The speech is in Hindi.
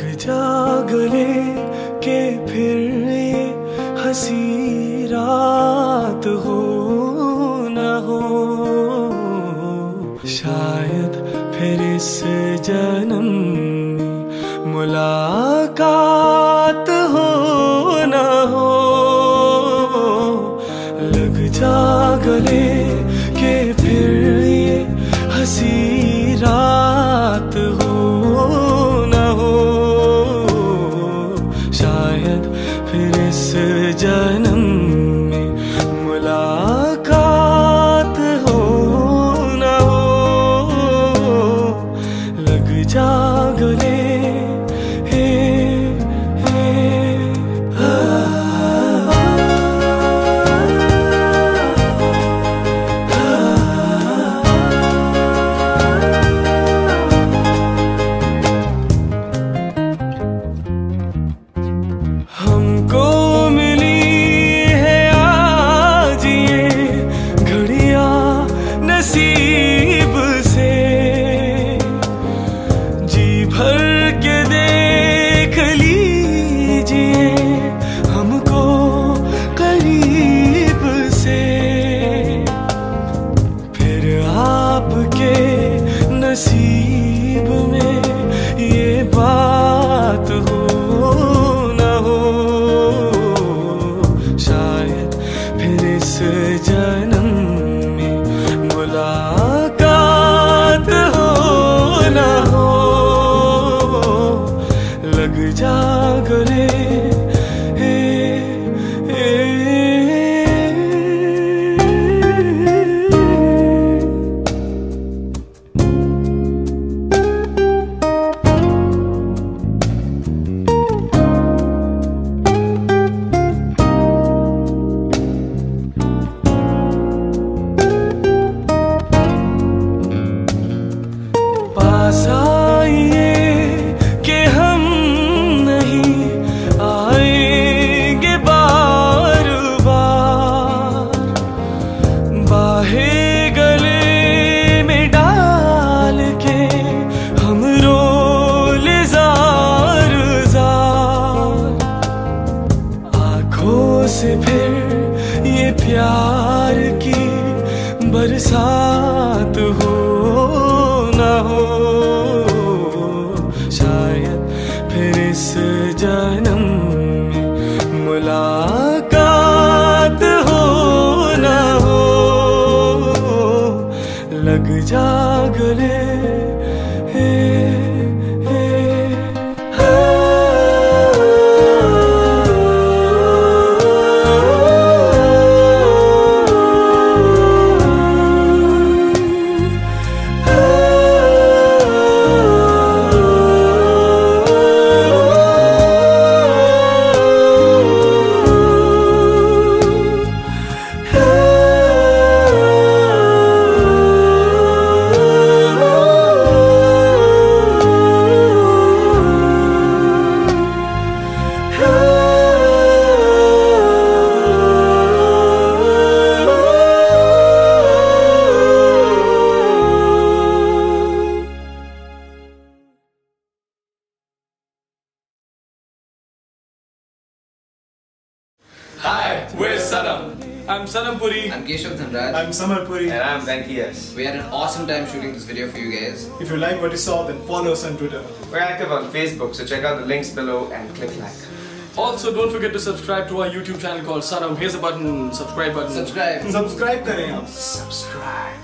जा गले के फिर हँसी रात हो न हो। शायद फिर इस जन्म मुलाकात फिर इस जन्म नसीब में ये बात प्यार की बरसात हो न हो, शायद फिर इस जन्म में मुलाकात हो न हो, लग जा गले Hi, we're Sanam. I'm Sanam Puri. I'm Keshav Dhanraj. I'm Samar Puri. And I'm Venkias. We had an awesome time shooting this video for you guys. If you like what you saw, then follow us on Twitter. We're active on Facebook, so check out the links below and click like. Also, don't forget to subscribe to our YouTube channel called Sanam. Here's a button, subscribe button. Subscribe. Subscribe करें आप. Subscribe.